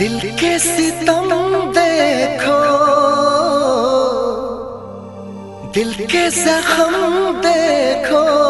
दिल के सितम देखो। दिल के जख्म देखो।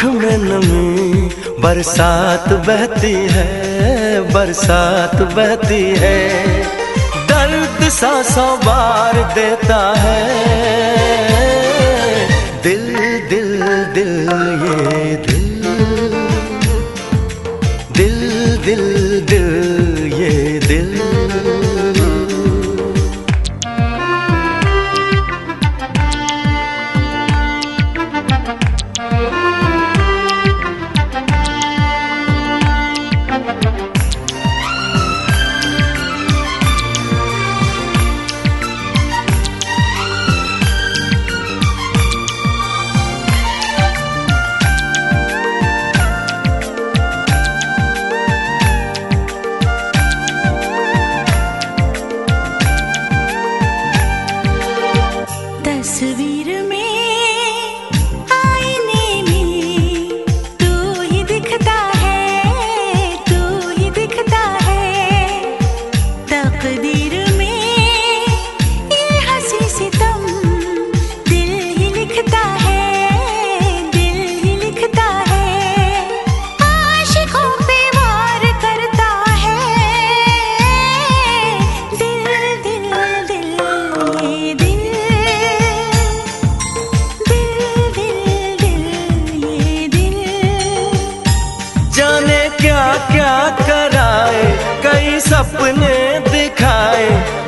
आँख में नमी, बरसात बहती है, बरसात बहती है। दर्द सा सौ बार देता है। दिल दिल दिल, ये दिल। दिल दिल दिल, ये दिल। सपने दिखाए।